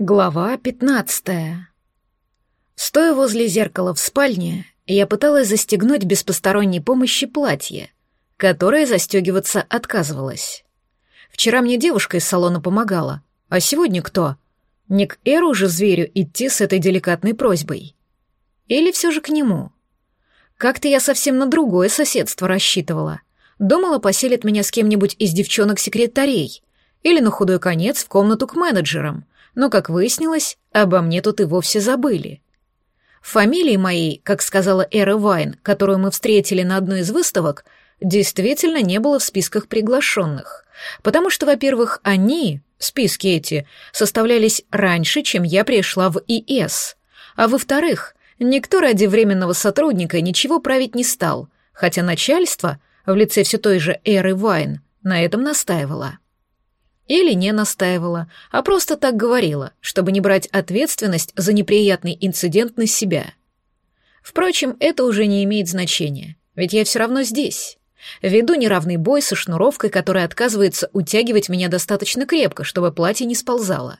Глава пятнадцатая. Стоя возле зеркала в спальне, я пыталась застегнуть без посторонней помощи платье, которое застегиваться отказывалось. Вчера мне девушка из салона помогала, а сегодня кто? Не к Эру же зверю идти с этой деликатной просьбой. Или все же к нему? Как-то я совсем на другое соседство рассчитывала. Думала, поселит меня с кем-нибудь из девчонок-секретарей. Или на худой конец в комнату к менеджерам — но, как выяснилось, обо мне тут и вовсе забыли. Фамилии моей, как сказала Эра Вайн, которую мы встретили на одной из выставок, действительно не было в списках приглашенных, потому что, во-первых, они, списки эти, составлялись раньше, чем я пришла в ИС, а во-вторых, никто ради временного сотрудника ничего править не стал, хотя начальство, в лице все той же Эры Вайн, на этом настаивало. Или не настаивала, а просто так говорила, чтобы не брать ответственность за неприятный инцидент на себя. Впрочем, это уже не имеет значения, ведь я все равно здесь. Веду неравный бой со шнуровкой, которая отказывается утягивать меня достаточно крепко, чтобы платье не сползало.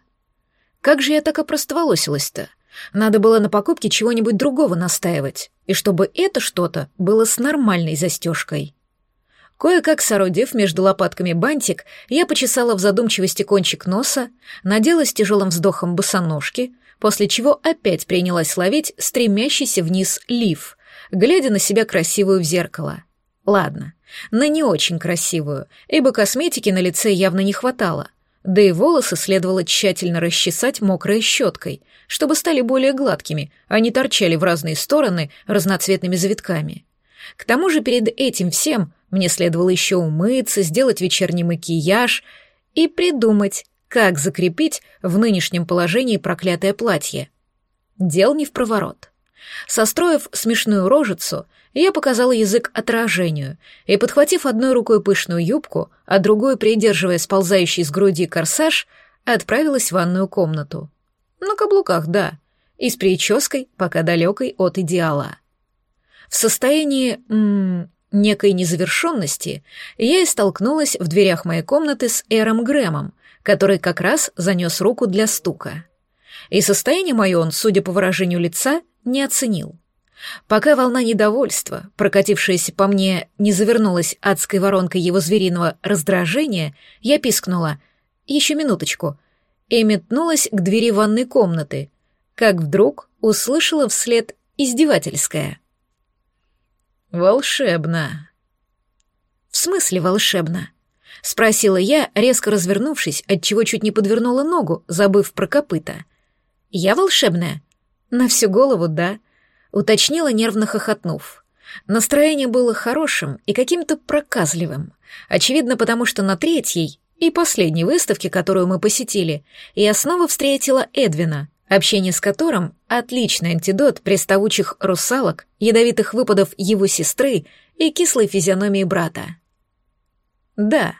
Как же я так опростоволосилась-то? Надо было на покупке чего-нибудь другого настаивать, и чтобы это что-то было с нормальной застежкой. Кое-как соорудив между лопатками бантик, я почесала в задумчивости кончик носа, надела с тяжелым вздохом босоножки, после чего опять принялась ловить стремящийся вниз лиф, глядя на себя красивую в зеркало. Ладно, на не очень красивую, ибо косметики на лице явно не хватало, да и волосы следовало тщательно расчесать мокрой щеткой, чтобы стали более гладкими, а не торчали в разные стороны разноцветными завитками. К тому же перед этим всем мне следовало еще умыться, сделать вечерний макияж и придумать, как закрепить в нынешнем положении проклятое платье. Дел не в проворот. Состроив смешную рожицу, я показала язык отражению и, подхватив одной рукой пышную юбку, а другой, придерживая сползающий с груди корсаж, отправилась в ванную комнату. На каблуках, да, и с прической, пока далекой от идеала. В состоянии... М некой незавершенности, я и столкнулась в дверях моей комнаты с Эром Грэмом, который как раз занес руку для стука. И состояние мое он, судя по выражению лица, не оценил. Пока волна недовольства, прокатившаяся по мне, не завернулась адской воронкой его звериного раздражения, я пискнула «Еще минуточку» и метнулась к двери ванной комнаты, как вдруг услышала вслед издевательское — «Волшебно». «В смысле волшебно?» — спросила я, резко развернувшись, отчего чуть не подвернула ногу, забыв про копыта. «Я волшебная?» «На всю голову, да», — уточнила, нервно хохотнув. Настроение было хорошим и каким-то проказливым. Очевидно, потому что на третьей и последней выставке, которую мы посетили, я снова встретила Эдвина, общение с которым — отличный антидот приставучих русалок, ядовитых выпадов его сестры и кислой физиономии брата. Да,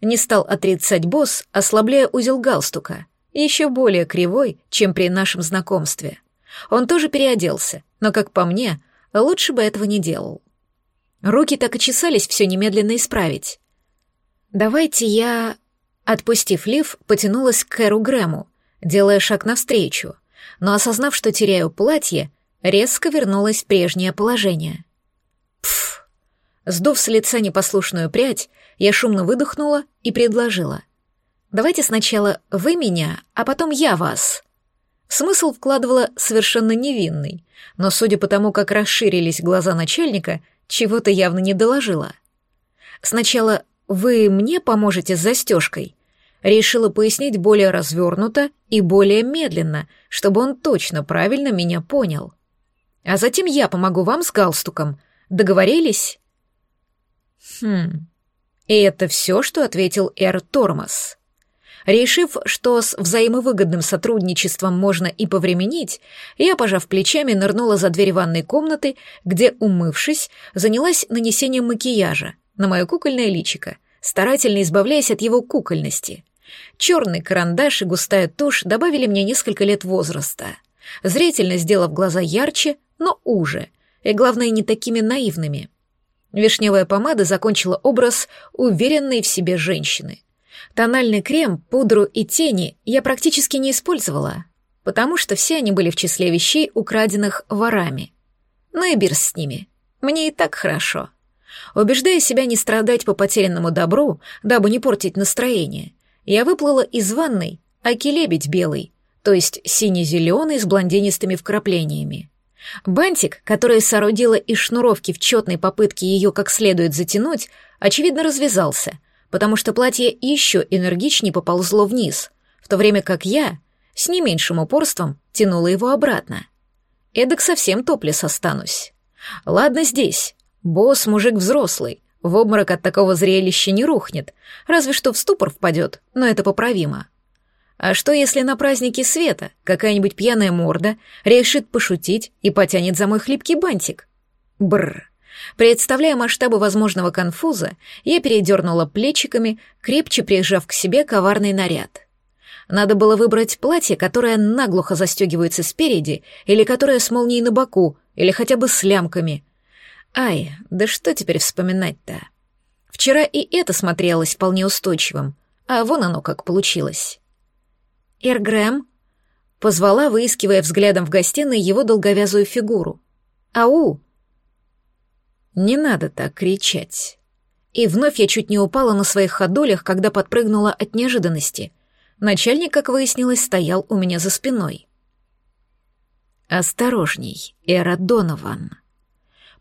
не стал отрицать босс, ослабляя узел галстука, еще более кривой, чем при нашем знакомстве. Он тоже переоделся, но, как по мне, лучше бы этого не делал. Руки так и чесались все немедленно исправить. «Давайте я...» Отпустив лиф, потянулась к Кэру Грэму, делая шаг навстречу, но, осознав, что теряю платье, резко вернулась в прежнее положение. Пф! Сдув с лица непослушную прядь, я шумно выдохнула и предложила. «Давайте сначала вы меня, а потом я вас». Смысл вкладывала совершенно невинный, но, судя по тому, как расширились глаза начальника, чего-то явно не доложила. «Сначала вы мне поможете с застежкой, решила пояснить более развернуто и более медленно, чтобы он точно правильно меня понял. А затем я помогу вам с галстуком. Договорились? Хм. И это все, что ответил Эр Тормоз. Решив, что с взаимовыгодным сотрудничеством можно и повременить, я, пожав плечами, нырнула за дверь ванной комнаты, где, умывшись, занялась нанесением макияжа на мое кукольное личико, старательно избавляясь от его кукольности. Черный карандаш и густая тушь добавили мне несколько лет возраста, зрительно сделав глаза ярче, но уже, и, главное, не такими наивными. Вишневая помада закончила образ уверенной в себе женщины. Тональный крем, пудру и тени я практически не использовала, потому что все они были в числе вещей, украденных ворами. Ну и бирс с ними. Мне и так хорошо. Убеждая себя не страдать по потерянному добру, дабы не портить настроение, я выплыла из ванной, аки-лебедь белый, то есть сине-зеленый с блондинистыми вкраплениями. Бантик, который соорудила из шнуровки в четной попытке ее как следует затянуть, очевидно развязался, потому что платье еще энергичнее поползло вниз, в то время как я, с не меньшим упорством, тянула его обратно. Эдак совсем топлес останусь. Ладно здесь. Босс мужик взрослый, в обморок от такого зрелища не рухнет, разве что в ступор впадет, но это поправимо. А что, если на празднике света какая-нибудь пьяная морда решит пошутить и потянет за мой хлипкий бантик? Бррр. Представляя масштабы возможного конфуза, я передернула плечиками, крепче прижав к себе коварный наряд. Надо было выбрать платье, которое наглухо застегивается спереди, или которое с молнией на боку, или хотя бы с лямками. Ай, да что теперь вспоминать-то? Вчера и это смотрелось вполне устойчивым, а вон оно как получилось. «Эргрэм?» — позвала, выискивая взглядом в гостиной его долговязую фигуру. «Ау!» «Не надо так кричать». И вновь я чуть не упала на своих ходулях, когда подпрыгнула от неожиданности. Начальник, как выяснилось, стоял у меня за спиной. «Осторожней, Эра Донован», —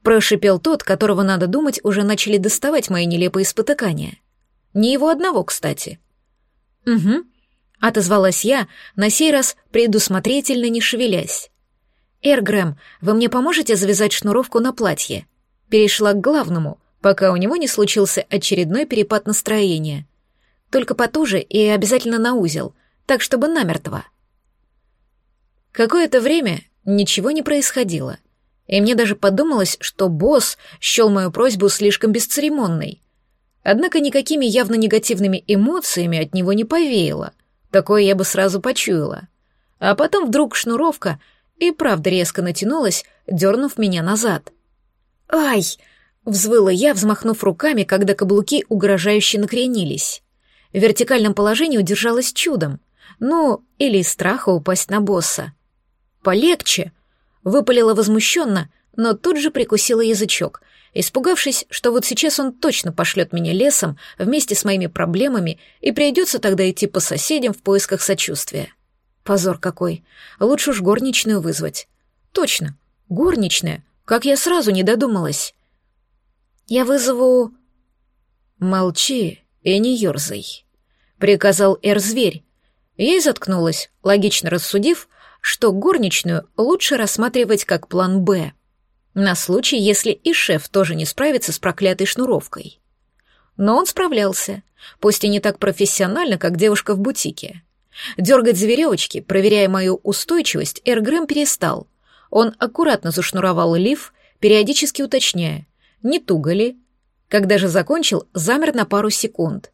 прошипел тот, которого, надо думать, уже начали доставать мои нелепые спотыкания. Не его одного, кстати. «Угу», — отозвалась я, на сей раз предусмотрительно не шевелясь. «Эргрэм, вы мне поможете завязать шнуровку на платье?» Перешла к главному, пока у него не случился очередной перепад настроения. Только потуже и обязательно на узел, так чтобы намертво. Какое-то время ничего не происходило, и мне даже подумалось, что босс счел мою просьбу слишком бесцеремонной. Однако никакими явно негативными эмоциями от него не повеяло — Такое я бы сразу почуяла. А потом вдруг шнуровка и правда резко натянулась, дернув меня назад. «Ай!» — взвыла я, взмахнув руками, когда каблуки угрожающе накренились. В вертикальном положении удержалась чудом. Ну, или из страха упасть на босса. «Полегче!» — выпалила возмущенно, но тут же прикусила язычок, испугавшись, что вот сейчас он точно пошлет меня лесом вместе с моими проблемами и придется тогда идти по соседям в поисках сочувствия. Позор какой. Лучше уж горничную вызвать. Точно, горничная. Как я сразу не додумалась. Я вызову... Молчи и не ерзай, приказал Эр-зверь. Я и заткнулась, логично рассудив, что горничную лучше рассматривать как план «Б» на случай, если и шеф тоже не справится с проклятой шнуровкой. Но он справлялся, пусть и не так профессионально, как девушка в бутике. Дергать за веревочки, проверяя мою устойчивость, Эргрэм перестал. Он аккуратно зашнуровал лиф, периодически уточняя, не туго ли. Когда же закончил, замер на пару секунд.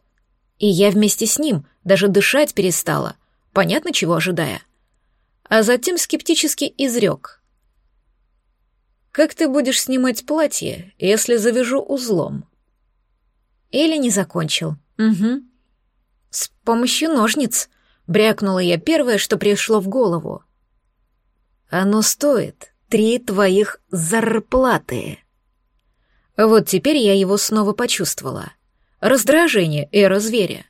И я вместе с ним даже дышать перестала, понятно, чего ожидая. А затем скептически изрек. Как ты будешь снимать платье, если завяжу узлом? Или не закончил. Угу. С помощью ножниц, брякнула я первое, что пришло в голову. Оно стоит три твоих зарплаты. Вот теперь я его снова почувствовала. Раздражение эра зверя.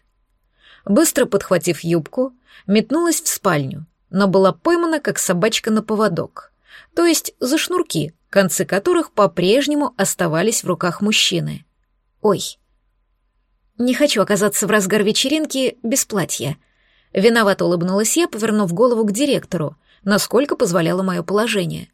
Быстро подхватив юбку, метнулась в спальню, но была поймана, как собачка на поводок. То есть за шнурки, концы которых по-прежнему оставались в руках мужчины. Ой. Не хочу оказаться в разгар вечеринки без платья. Виновато улыбнулась я, повернув голову к директору, насколько позволяло мое положение.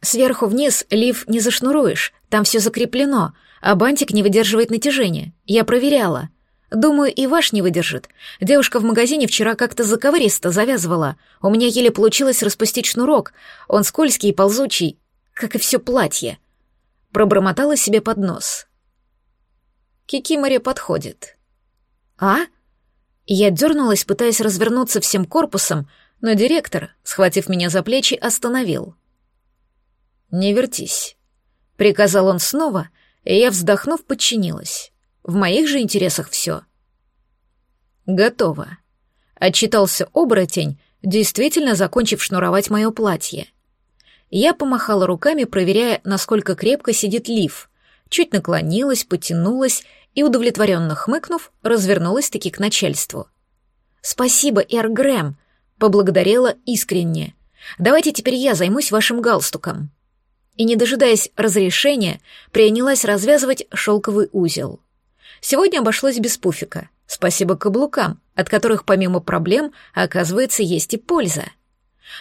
Сверху вниз лиф не зашнуруешь, там все закреплено, а бантик не выдерживает натяжения. Я проверяла. Думаю, и ваш не выдержит. Девушка в магазине вчера как-то заковыристо завязывала. У меня еле получилось распустить шнурок. Он скользкий и ползучий, как и все платье. Пробормотала себе под нос. Кикиморе подходит. А? Я дернулась, пытаясь развернуться всем корпусом, но директор, схватив меня за плечи, остановил. «Не вертись», — приказал он снова, и я, вздохнув, подчинилась. В моих же интересах все. Готово. Отчитался оборотень, действительно закончив шнуровать мое платье. Я помахала руками, проверяя, насколько крепко сидит лиф, чуть наклонилась, потянулась и, удовлетворенно хмыкнув, развернулась-таки к начальству. «Спасибо, Эр Грэм», — поблагодарила искренне. «Давайте теперь я займусь вашим галстуком». И, не дожидаясь разрешения, принялась развязывать шелковый узел. Сегодня обошлось без пуфика. Спасибо каблукам, от которых помимо проблем, оказывается, есть и польза.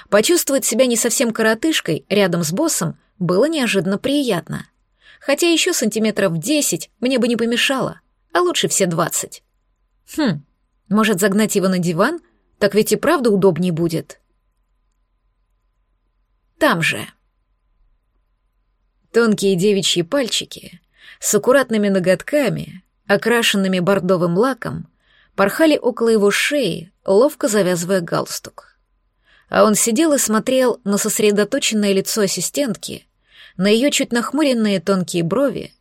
Почувствовать себя не совсем коротышкой рядом с боссом было неожиданно приятно. Хотя еще сантиметров десять мне бы не помешало, а лучше все двадцать. Хм, может загнать его на диван? Так ведь и правда удобнее будет. Там же. Тонкие девичьи пальчики с аккуратными ноготками, окрашенными бордовым лаком, порхали около его шеи, ловко завязывая галстук. А он сидел и смотрел на сосредоточенное лицо ассистентки, на ее чуть нахмуренные тонкие брови,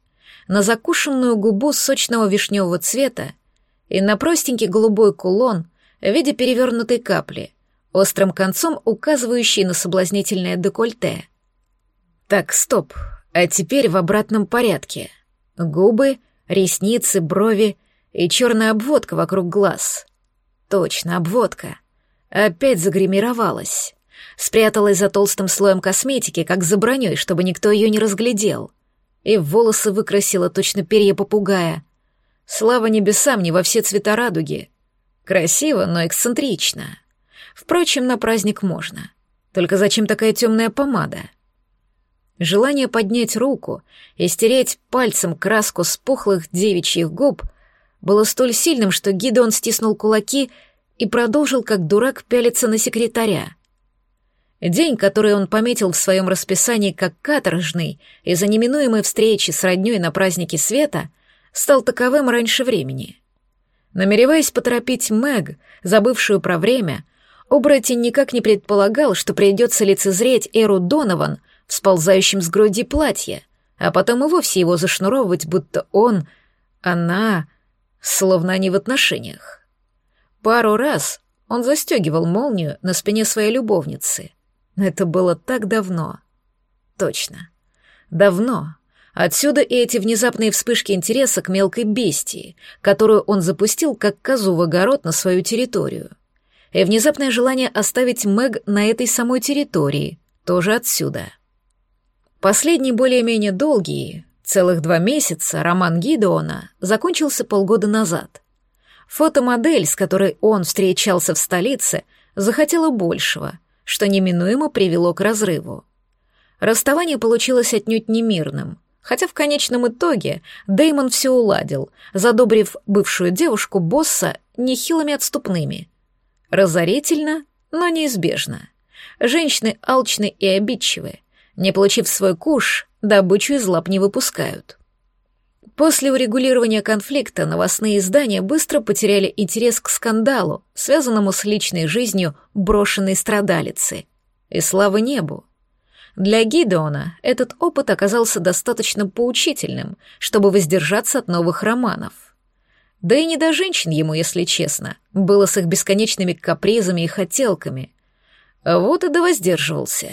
на закушенную губу сочного вишневого цвета и на простенький голубой кулон в виде перевернутой капли, острым концом указывающий на соблазнительное декольте. Так, стоп, а теперь в обратном порядке. Губы, ресницы, брови и черная обводка вокруг глаз. Точно, обводка. Опять загримировалась. Спряталась за толстым слоем косметики, как за броней, чтобы никто ее не разглядел. И волосы выкрасила точно перья попугая. Слава небесам не во все цвета радуги. Красиво, но эксцентрично. Впрочем, на праздник можно. Только зачем такая темная помада? Желание поднять руку и стереть пальцем краску с пухлых девичьих губ было столь сильным, что Гидеон стиснул кулаки и продолжил, как дурак, пялиться на секретаря. День, который он пометил в своем расписании как каторжный из-за неминуемой встречи с роднёй на празднике света, стал таковым раньше времени. Намереваясь поторопить Мэг, забывшую про время, оборотень никак не предполагал, что придется лицезреть Эру Донован в сползающем с груди платье, а потом и вовсе его зашнуровывать, будто он, она, словно они в отношениях. Пару раз он застегивал молнию на спине своей любовницы. Но это было так давно. Точно. Давно, Отсюда и эти внезапные вспышки интереса к мелкой бестии, которую он запустил как козу в огород на свою территорию. И внезапное желание оставить Мэг на этой самой территории, тоже отсюда. Последний более-менее долгий, целых два месяца, роман Гидеона закончился полгода назад. Фотомодель, с которой он встречался в столице, захотела большего, что неминуемо привело к разрыву. Расставание получилось отнюдь немирным — Хотя в конечном итоге Деймон все уладил, задобрив бывшую девушку босса нехилыми отступными. Разорительно, но неизбежно. Женщины алчны и обидчивы. Не получив свой куш, добычу из лап не выпускают. После урегулирования конфликта новостные издания быстро потеряли интерес к скандалу, связанному с личной жизнью брошенной страдалицы. И слава небу, для Гидеона этот опыт оказался достаточно поучительным, чтобы воздержаться от новых романов. Да и не до женщин ему, если честно, было с их бесконечными капризами и хотелками. Вот и довоздерживался.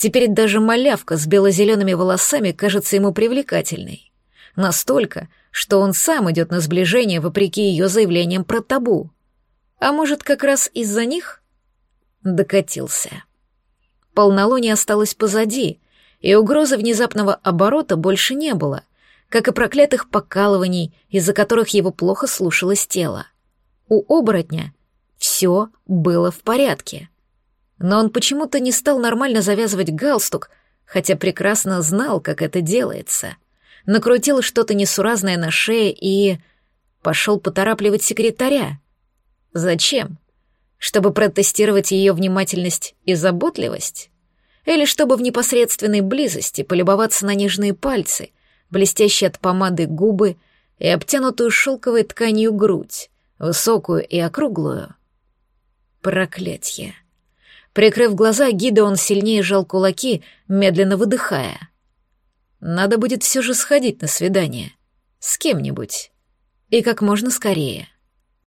Теперь даже малявка с бело-зелеными волосами кажется ему привлекательной. Настолько, что он сам идет на сближение вопреки ее заявлениям про табу. А может, как раз из-за них? Докатился полнолуние осталось позади, и угрозы внезапного оборота больше не было, как и проклятых покалываний, из-за которых его плохо слушалось тело. У оборотня все было в порядке. Но он почему-то не стал нормально завязывать галстук, хотя прекрасно знал, как это делается. Накрутил что-то несуразное на шее и... пошел поторапливать секретаря. Зачем? Чтобы протестировать ее внимательность и заботливость? Или чтобы в непосредственной близости полюбоваться на нежные пальцы, блестящие от помады губы и обтянутую шелковой тканью грудь, высокую и округлую? Проклятье. Прикрыв глаза, Гидеон сильнее сжал кулаки, медленно выдыхая. Надо будет все же сходить на свидание. С кем-нибудь. И как можно скорее. —